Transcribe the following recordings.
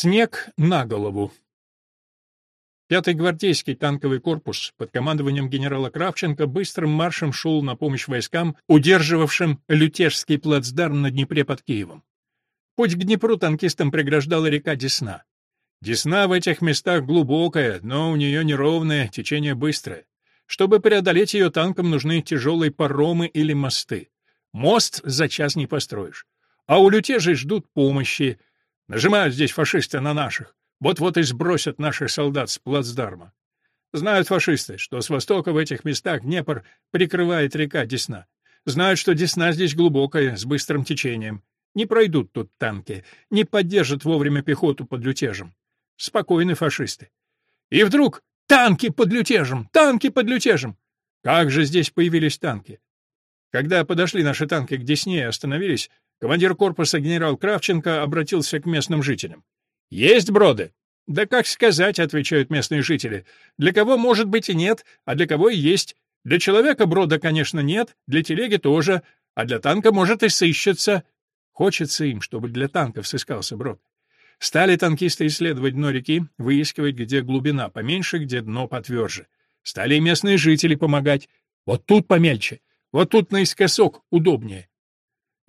Снег на голову. Пятый гвардейский танковый корпус под командованием генерала Кравченко быстрым маршем шел на помощь войскам, удерживавшим Лютежский плацдарм на Днепре под Киевом. Путь к Днепру танкистам преграждала река Десна. Десна в этих местах глубокая, но у нее неровное, течение быстрое. Чтобы преодолеть ее танкам нужны тяжелые паромы или мосты. Мост за час не построишь. А у лютежей ждут помощи — Нажимают здесь фашисты на наших. Вот-вот и сбросят наших солдат с плацдарма. Знают фашисты, что с востока в этих местах Днепр прикрывает река Десна. Знают, что Десна здесь глубокая, с быстрым течением. Не пройдут тут танки, не поддержат вовремя пехоту под лютежем. Спокойны фашисты. И вдруг танки под лютежем, танки под лютежем. Как же здесь появились танки? Когда подошли наши танки к Десне и остановились, Командир корпуса генерал Кравченко обратился к местным жителям. «Есть броды?» «Да как сказать», — отвечают местные жители. «Для кого, может быть, и нет, а для кого и есть. Для человека брода, конечно, нет, для телеги тоже, а для танка, может, и сыщется». Хочется им, чтобы для танков сыскался брод. Стали танкисты исследовать дно реки, выискивать, где глубина поменьше, где дно потверже. Стали и местные жители помогать. Вот тут помельче, вот тут наискосок удобнее.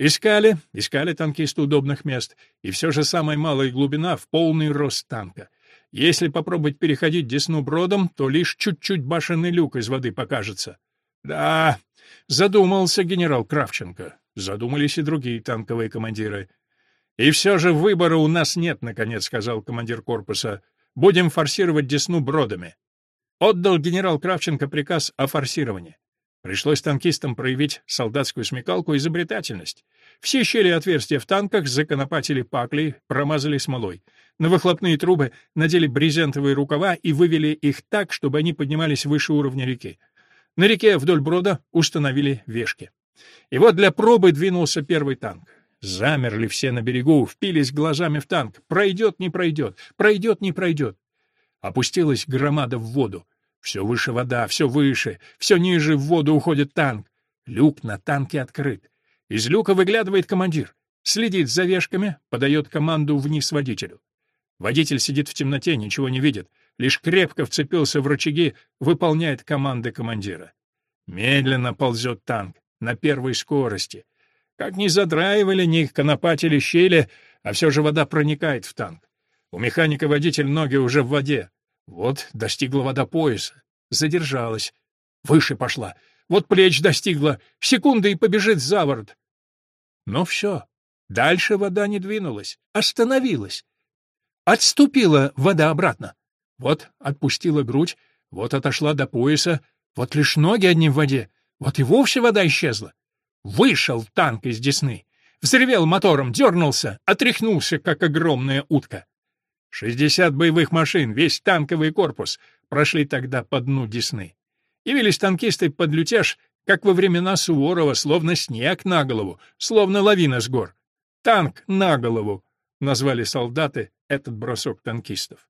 Искали, искали танкисты удобных мест, и все же самая малая глубина в полный рост танка. Если попробовать переходить Десну бродом, то лишь чуть-чуть башенный люк из воды покажется. Да, задумался генерал Кравченко. Задумались и другие танковые командиры. «И все же выбора у нас нет», — наконец сказал командир корпуса. «Будем форсировать Десну бродами». Отдал генерал Кравченко приказ о форсировании. Пришлось танкистам проявить солдатскую смекалку и изобретательность. Все щели и отверстия в танках законопатили паклей, промазали смолой. На выхлопные трубы надели брезентовые рукава и вывели их так, чтобы они поднимались выше уровня реки. На реке вдоль брода установили вешки. И вот для пробы двинулся первый танк. Замерли все на берегу, впились глазами в танк. Пройдет, не пройдет, пройдет, не пройдет. Опустилась громада в воду. Все выше вода, все выше, все ниже в воду уходит танк. Люк на танке открыт. Из люка выглядывает командир. Следит за вешками, подает команду вниз водителю. Водитель сидит в темноте, ничего не видит, лишь крепко вцепился в рычаги, выполняет команды командира. Медленно ползет танк, на первой скорости. Как ни задраивали, ни конопатили щели, а все же вода проникает в танк. У механика-водитель ноги уже в воде. Вот достигла вода пояса, задержалась, выше пошла. Вот плеч достигла, секунда и побежит за ворот. Но все, дальше вода не двинулась, остановилась. Отступила вода обратно. Вот отпустила грудь, вот отошла до пояса, вот лишь ноги одни в воде, вот и вовсе вода исчезла. Вышел танк из Десны, взревел мотором, дернулся, отряхнулся, как огромная утка. Шестьдесят боевых машин, весь танковый корпус прошли тогда по дну Десны. Явились танкисты под лютеж, как во времена Суворова, словно снег на голову, словно лавина с гор. «Танк на голову!» — назвали солдаты этот бросок танкистов.